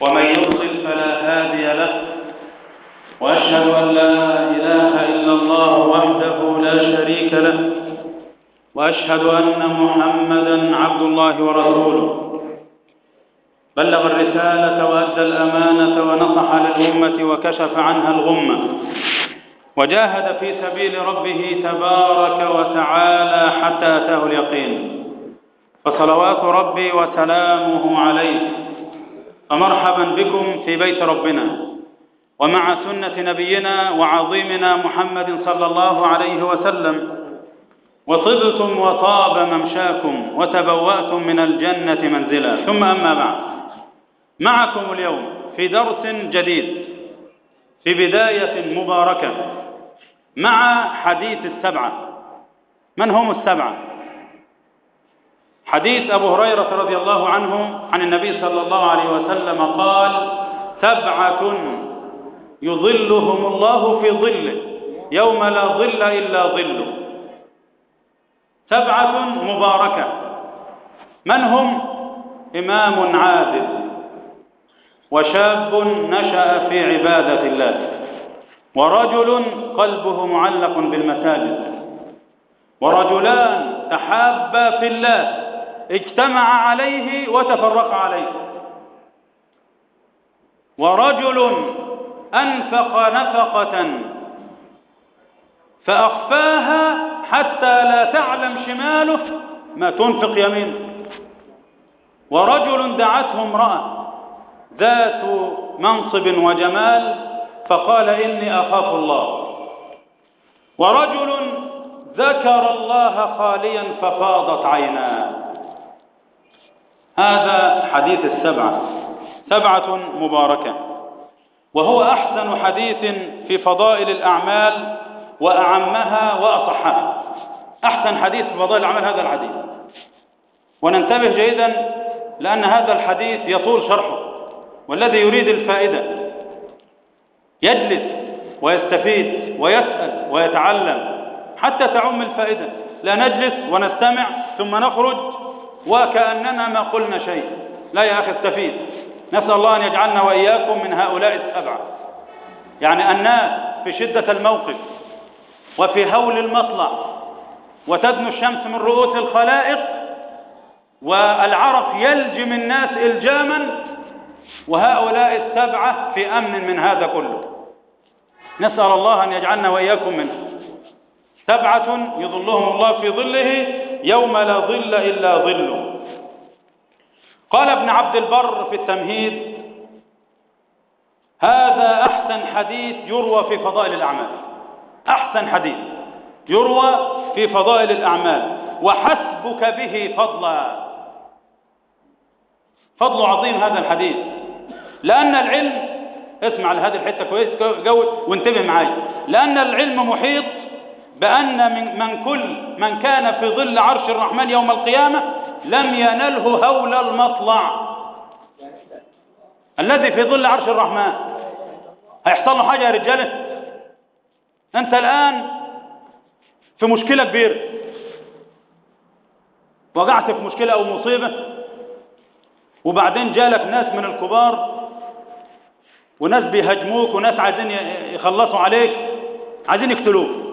ومن يضلل فلا هادي له. وأشهد أن لا إله إلا الله وحده لا شريك له. وأشهد أن محمدا عبد الله ورسوله. بلغ الرسالة وأدى الأمانة ونصح للأمة وكشف عنها الغمة. وجاهد في سبيل ربه تبارك وتعالى حتى أتاه اليقين. فصلوات ربي وسلامه عليه. فمرحبا بكم في بيت ربنا. ومع سنة نبينا وعظيمنا محمد صلى الله عليه وسلم وطبتم وطاب ممشاكم وتبوأتم من الجنة منزلا. ثم أما بعد معكم اليوم في درس جديد في بداية مباركة مع حديث السبعة. من هم السبعة؟ حديث أبو هريرة رضي الله عنه عن النبي صلى الله عليه وسلم قال سبعة يظلهم الله في ظله يوم لا ظل إلا ظله سبعة مباركة. من هم؟ إمام عادل وشاب نشأ في عبادة الله ورجل قلبه معلق بالمساجد ورجلان تحابا في الله. اجتمع عليه وتفرق عليه. ورجل أنفق نفقة فأخفاها حتى لا تعلم شماله ما تنفق يمينه. ورجل دعته امرأة ذات منصب وجمال فقال إني أخاف الله. ورجل ذكر الله خاليا ففاضت عيناه. هذا حديث السبعة. سبعة مباركة. وهو أحسن حديث في فضائل الأعمال وأعمها وأصحها. أحسن حديث في فضائل الأعمال هذا الحديث. وننتبه جيدا لأن هذا الحديث يطول شرحه والذي يريد الفائدة. يجلس ويستفيد ويسأل ويتعلم حتى تعم الفائدة. لا نجلس ونستمع ثم نخرج وكأننا ما قلنا شيء. لا يا أخي استفيد. نسأل الله أن يجعلنا وإياكم من هؤلاء السبعة. يعني الناس في شدة الموقف وفي هول المطلع وتدنو الشمس من رؤوس الخلائق والعرق يلجم الناس إلجاما وهؤلاء السبعة في أمن من هذا كله. نسأل الله أن يجعلنا وإياكم منه سبعة يظلهم الله في ظله يوم لا ظل إلا ظله قال ابن عبد البر في التمهيد هذا أحسن حديث يروى في فضائل الأعمال. أحسن حديث يروى في فضائل الأعمال. وحسبك به فضلا. فضل عظيم هذا الحديث. لأن العلم اسمع لهذه الحتة كويس جو وانتبه معايا. لأن العلم محيط بأن من, من كل من كان في ظل عرش الرحمن يوم القيامة لم ينله هول المطلع. الذي في ظل عرش الرحمن. هيحصل له حاجة يا رجالة أنت الآن في مشكلة كبيرة. وقعت في مشكلة أو مصيبة. وبعدين جالك ناس من الكبار. وناس بيهاجموك وناس عايزين يخلصوا عليك. عايزين يقتلوك.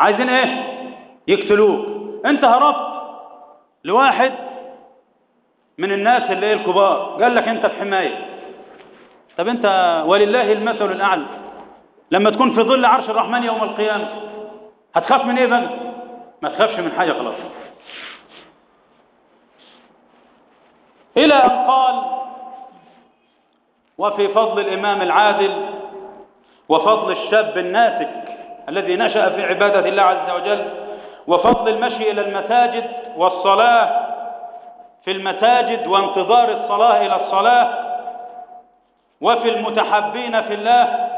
عايزين إيه؟ يقتلوك. انت هربت لواحد من الناس اللي الكبار. قال لك انت في حماية. طب انت ولله المثل الأعلى. لما تكون في ظل عرش الرحمن يوم القيامة هتخاف من إيه بقى؟ ما تخافش من حاجة خلاص. إلى أن قال وفي فضل الإمام العادل وفضل الشاب الناسك الذي نشأ في عبادة الله عز وجل وفضل المشي إلى المساجد والصلاة في المساجد وانتظار الصلاة إلى الصلاة وفي المتحبين في الله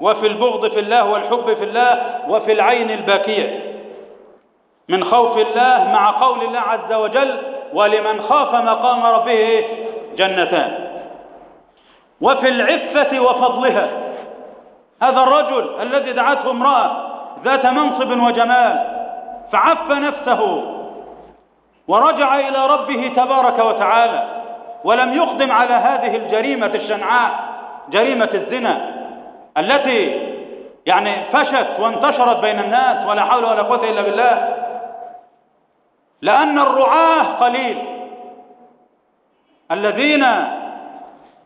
وفي البغض في الله والحب في الله وفي العين الباكية. من خوف الله مع قول الله عز وجل ولمن خاف مقام ربه جنتان. وفي العفة وفضلها. هذا الرجل الذي دعته امرأة ذات منصب وجمال فعف نفسه ورجع إلى ربه تبارك وتعالى ولم يقدم على هذه الجريمة الشنعاء جريمة الزنا التي يعني فشت وانتشرت بين الناس ولا حول ولا قوة إلا بالله. لأن الرعاة قليل الذين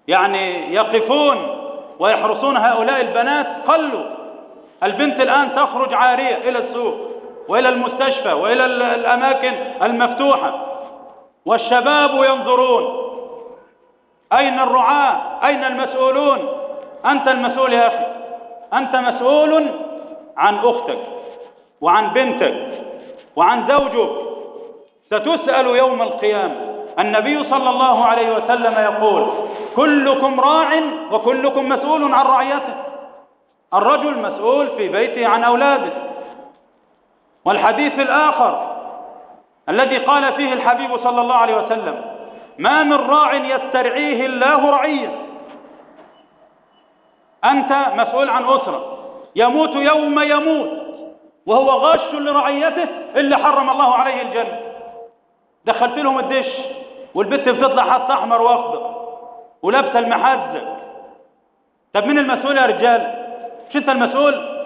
يعني يقفون ويحرسون هؤلاء البنات قلوا البنت الآن تخرج عارية إلى السوق وإلى المستشفى وإلى الأماكن المفتوحة. والشباب ينظرون أين الرعاة؟ أين المسؤولون؟ أنت المسؤول يا أخي. أنت مسؤول عن أختك وعن بنتك وعن زوجك. ستسأل يوم القيامة. النبي صلى الله عليه وسلم يقول كلكم راع وكلكم مسؤول عن رعيته. الرجل مسؤول في بيته عن أولاده. والحديث الآخر الذي قال فيه الحبيب صلى الله عليه وسلم ما من راع يسترعيه الله رعية. أنت مسؤول عن أسرة. يموت يوم يموت. وهو غاش لرعيته اللي حرم الله عليه الجنة. دخلت لهم الدش والبت بتطلع حط أحمر وأخضر. ولابسة المحزة طب مين المسؤول يا رجال؟ مش أنت المسؤول؟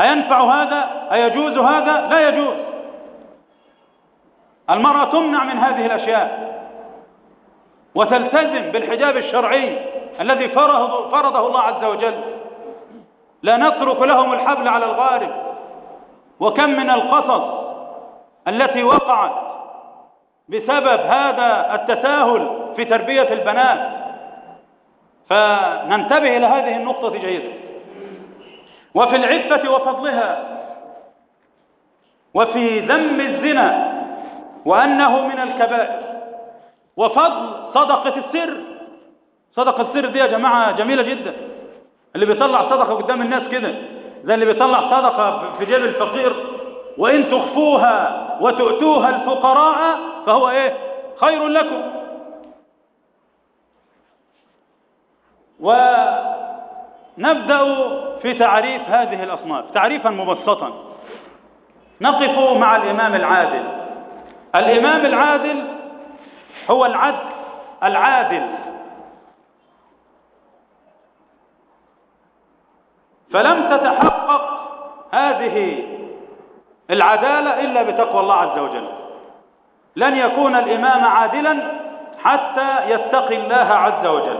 أينفع هذا؟ أيجوز هذا؟ لا يجوز. المرأة تمنع من هذه الأشياء وتلتزم بالحجاب الشرعي الذي فرضه, فرضه الله عز وجل. لا نترك لهم الحبل على الغارب. وكم من القصص التي وقعت بسبب هذا التساهل في تربية البنات. فننتبه إلى هذه النقطة جيدا. وفي العفة وفضلها وفي ذم الزنا وأنه من الكبائر. وفضل صدقة السر. صدقة السر دي يا جماعة جميلة جدا. اللي بيطلع صدقة قدام الناس كده زي اللي بيطلع صدقة في جيب الفقير. وإن تخفوها وتؤتوها الفقراء فهو إيه؟ خير لكم. ونبدأ في تعريف هذه الأصناف تعريفا مبسطا. نقف مع الإمام العادل. الإمام العادل هو العدل العادل. فلم تتحقق هذه العدالة إلا بتقوى الله عز وجل. لن يكون الإمام عادلا حتى يتقي الله عز وجل.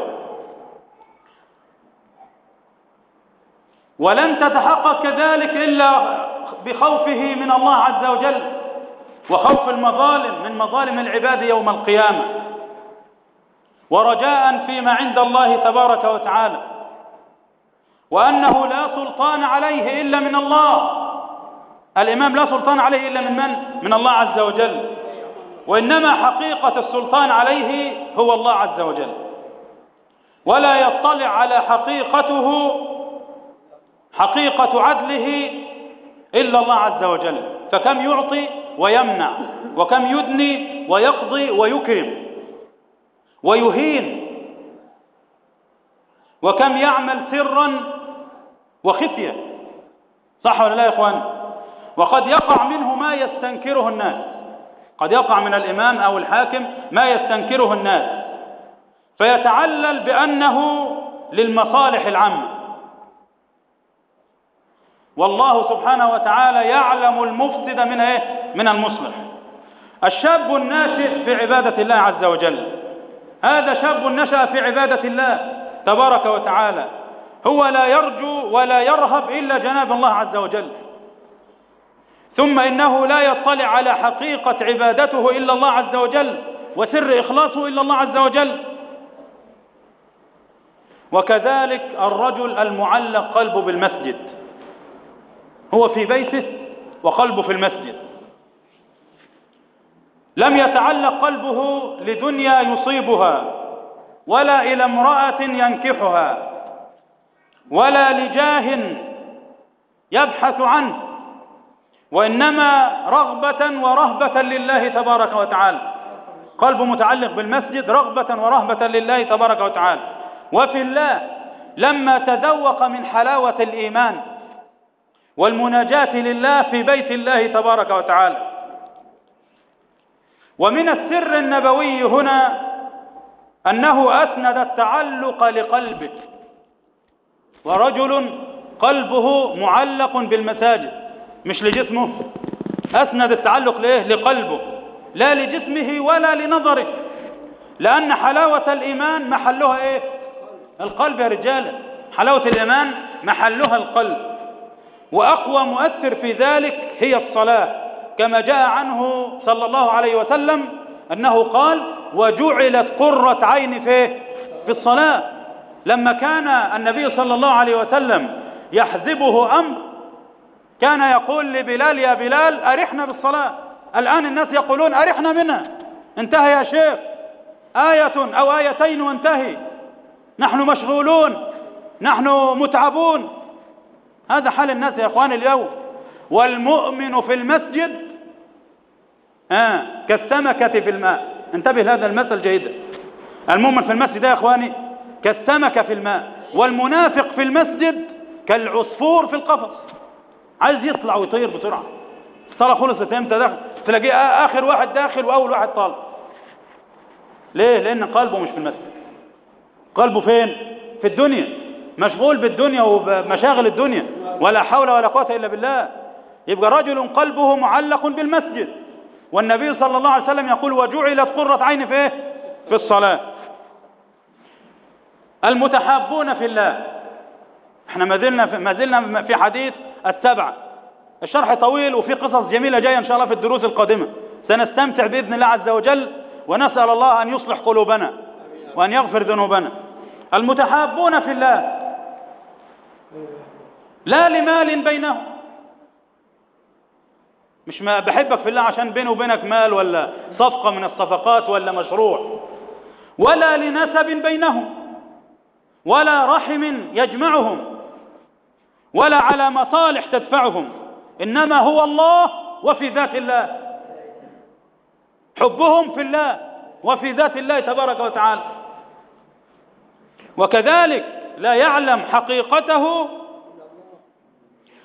ولن تتحقق كذلك إلا بخوفه من الله عز وجل وخوف المظالم من مظالم العباد يوم القيامة. ورجاء فيما عند الله تبارك وتعالى. وأنه لا سلطان عليه إلا من الله. الإمام لا سلطان عليه إلا من من؟ من الله عز وجل. وإنما حقيقة السلطان عليه هو الله عز وجل. ولا يطلع على حقيقته حقيقة عدله إلا الله عز وجل. فكم يعطي ويمنع وكم يدني ويقضي ويكرم ويهين وكم يعمل سرا وخفية صح ولا لا يا إخوان؟ وقد يقع منه ما يستنكره الناس. قد يقع من الإمام أو الحاكم ما يستنكره الناس. فيتعلل بأنه للمصالح العامة. والله سبحانه وتعالى يعلم المفسد من إيه؟ من المصلح. الشاب الناشئ في عبادة الله عز وجل. هذا شاب نشأ في عبادة الله تبارك وتعالى. هو لا يرجو ولا يرهب إلا جناب الله عز وجل. ثم إنه لا يطلع على حقيقة عبادته إلا الله عز وجل وسر إخلاصه إلا الله عز وجل. وكذلك الرجل المعلق قلبه بالمسجد. هو في بيته وقلبه في المسجد. لم يتعلق قلبه لدنيا يصيبها ولا إلى امرأة ينكحها ولا لجاه يبحث عنه. وإنما رغبة ورهبة لله تبارك وتعالى. قلبه متعلق بالمسجد رغبة ورهبة لله تبارك وتعالى. وفي الله لما تذوق من حلاوة الإيمان والمناجاة لله في بيت الله تبارك وتعالى. ومن السر النبوي هنا أنه أسند التعلق لقلبه ورجل قلبه معلق بالمساجد. مش لجسمه. أسند التعلق لإيه؟ لقلبه. لا لجسمه ولا لنظره. لأن حلاوة الإيمان محلها إيه؟ القلب يا رجالة حلاوة الإيمان محلها القلب. وأقوى مؤثر في ذلك هي الصلاة. كما جاء عنه صلى الله عليه وسلم أنه قال وجعلت قرة عين في في الصلاة. لما كان النبي صلى الله عليه وسلم يحزبه أمر كان يقول لبلال يا بلال أرحنا بالصلاة. الآن الناس يقولون أرحنا منها انتهى يا شيخ. آية أو آيتين وانتهي. نحن مشغولون. نحن متعبون. هذا حال الناس يا إخوان اليوم. والمؤمن في المسجد آه كالسمكة في الماء. انتبه لهذا المثل جيدا. المؤمن في المسجد يا إخواني كالسمكة في الماء. والمنافق في المسجد كالعصفور في القفص. عايز يطلع ويطير بسرعة. الصلاة خلصت إمتى داخل؟ تلاقيه آخر واحد داخل وأول واحد طالع. ليه؟ لأن قلبه مش في المسجد. قلبه فين؟ في الدنيا. مشغول بالدنيا وبمشاغل الدنيا. ولا حول ولا قوة إلا بالله. يبقى رجل قلبه معلق بالمسجد. والنبي صلى الله عليه وسلم يقول وجعلت قرة عين في إيه؟ في الصلاة. المتحابون في الله. إحنا ما زلنا ما زلنا في حديث السبعة الشرح طويل وفي قصص جميلة جاية إن شاء الله في الدروس القادمة. سنستمتع بإذن الله عز وجل ونسأل الله أن يصلح قلوبنا وأن يغفر ذنوبنا. المتحابون في الله. لا لمال بينهم. مش ما بحبك في الله عشان بيني وبينك مال ولا صفقة من الصفقات ولا مشروع. ولا لنسب بينهم. ولا رحم يجمعهم. ولا على مصالح تدفعهم. إنما هو الله وفي ذات الله. حبهم في الله وفي ذات الله تبارك وتعالى. وكذلك لا يعلم حقيقته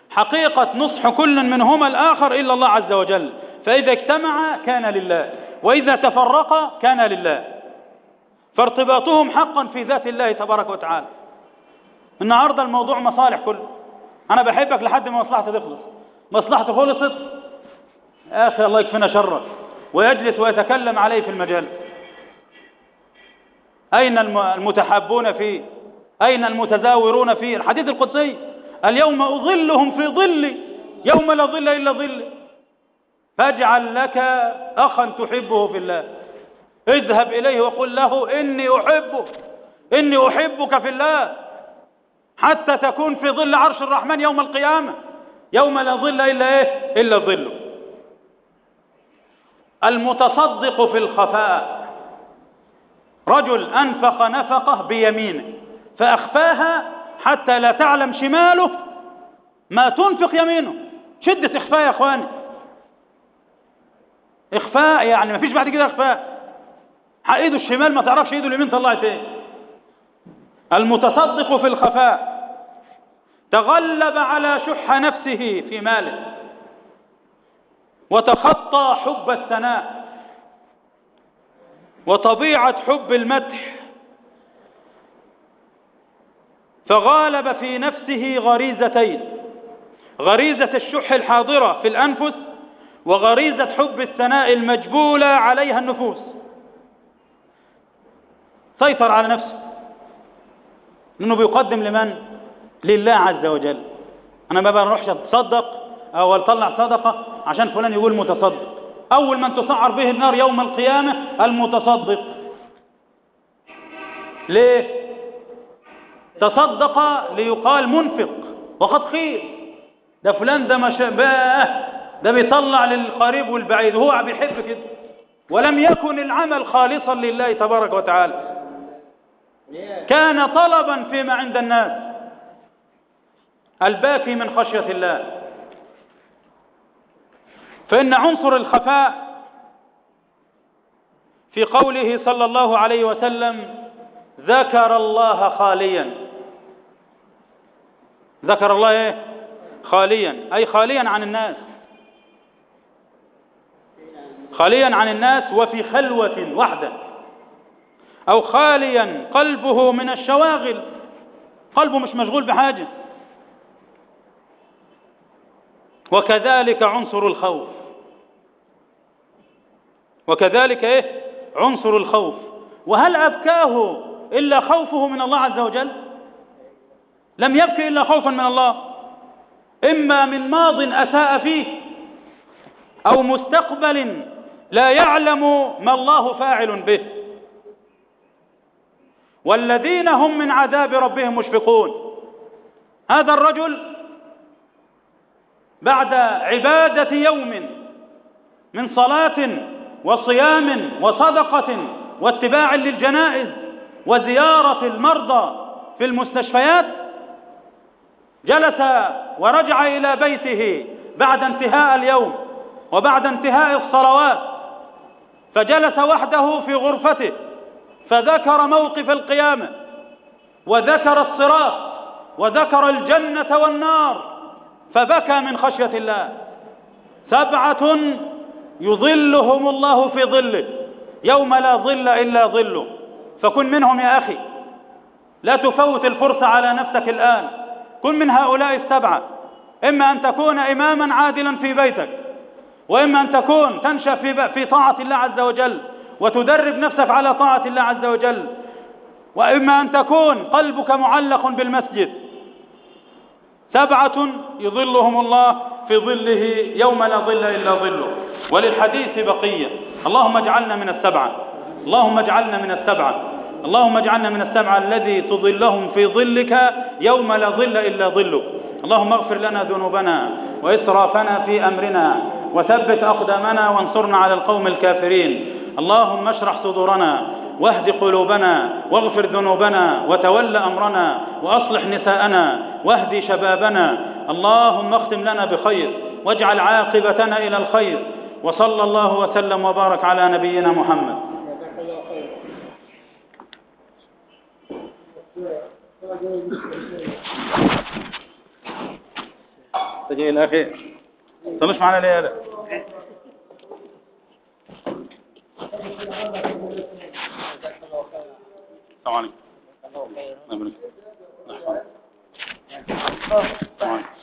حقيقة نصح كل منهما الآخر إلا الله عز وجل. فإذا اجتمع كان لله. وإذا تفرق كان لله. فارتباطهم حقا في ذات الله تبارك وتعالى. النهاردة الموضوع مصالح كله. أنا بحبك لحد ما مصلحتي تخلص. مصلحتي خلصت. يا أخي الله يكفينا شرك. ويجلس ويتكلم عليه في المجال. أين المتحابون فيه أين المتزاورون فيه الحديث القدسي؟ اليوم أظلهم في ظلي يوم لا ظل إلا ظلي فاجعل لك أخا تحبه في الله. اذهب إليه وقل له إني أحبك إني أحبك في الله. حتى تكون في ظل عرش الرحمن يوم القيامة. يوم لا ظل إلا إيه إلا ظله المتصدق في الخفاء. رجل أنفق نفقة بيمينه فأخفاها حتى لا تعلم شماله ما تنفق يمينه. شدة إخفاء يا أخواني. إخفاء يعني ما فيش بعد كده إخفاء. ايده الشمال ما تعرفش إيده اليمين طلعت إيه المتصدق في الخفاء. تغلب على شح نفسه في ماله. وتخطى حب الثناء. وطبيعة حب المدح. فغالب في نفسه غريزتين. غريزة الشح الحاضرة في الأنفس وغريزة حب الثناء المجبولة عليها النفوس. سيطر على نفسه. لأنه بيقدم لمن؟ لله عز وجل. أنا ما بروحش أتصدق أو أطلع صدقة عشان فلان يقول متصدق. أول من تسعر به النار يوم القيامة المتصدق. ليه؟ تصدق ليقال منفق. وقد خير. ده فلان ده ما باه. ده بيطلع للقريب والبعيد. وهو بيحب كده. ولم يكن العمل خالصا لله تبارك وتعالى. كان طلبا فيما عند الناس الباكي من خشية الله. فإن عنصر الخفاء في قوله صلى الله عليه وسلم ذكر الله خاليا ذكر الله إيه؟ خاليا أي خاليا عن الناس. خاليا عن الناس وفي خلوة وحده أو خاليا قلبه من الشواغل. قلبه مش مشغول بحاجة. وكذلك عنصر الخوف. وكذلك إيه؟ عنصر الخوف. وهل أبكاه إلا خوفه من الله عز وجل؟ لم يبكي إلا خوفا من الله. إما من ماض أساء فيه أو مستقبل لا يعلم ما الله فاعل به. والذين هم من عذاب ربهم مشفقون. هذا الرجل بعد عبادة يوم من صلاة وصيام وصدقة واتباع للجنائز وزيارة المرضى في المستشفيات جلس ورجع إلى بيته بعد انتهاء اليوم وبعد انتهاء الصلوات فجلس وحده في غرفته. فذكر موقف القيامة وذكر الصراط وذكر الجنة والنار فبكى من خشية الله. سبعة يظلهم الله في ظله يوم لا ظل إلا ظله. فكن منهم يا أخي لا تفوت الفرصة على نفسك الآن. كن من هؤلاء السبعة إما أن تكون إماما عادلا في بيتك وإما أن تكون تنشأ في, في طاعة الله عز وجل. وتدرب نفسك على طاعة الله عز وجل. وإما أن تكون قلبك معلق بالمسجد. سبعة يظلهم الله في ظله يوم لا ظل إلا ظله. وللحديث بقية. اللهم اجعلنا من السبعة. اللهم اجعلنا من السبعة. اللهم اجعلنا من السبعة الذي تظلهم في ظلك يوم لا ظل إلا ظلك اللهم اغفر لنا ذنوبنا وإسرافنا في أمرنا. وثبت أقدامنا وانصرنا على القوم الكافرين. اللهم اشرح صدورنا واهد قلوبنا واغفر ذنوبنا وتول أمرنا وأصلح نساءنا واهد شبابنا. اللهم اختم لنا بخير واجعل عاقبتنا إلى الخير. وصلى الله وسلم وبارك على نبينا محمد. تجي إلى أخي. طلش معنا ليه السلام عليكم